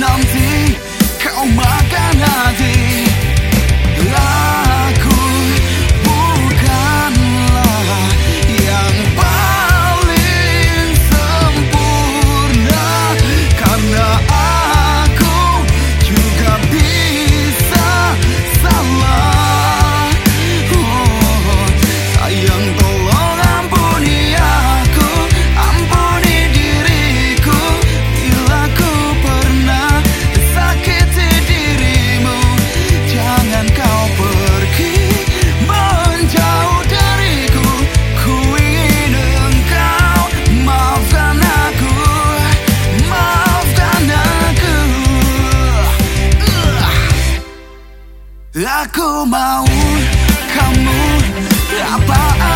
numb Lah, aku mau kamu apa, -apa.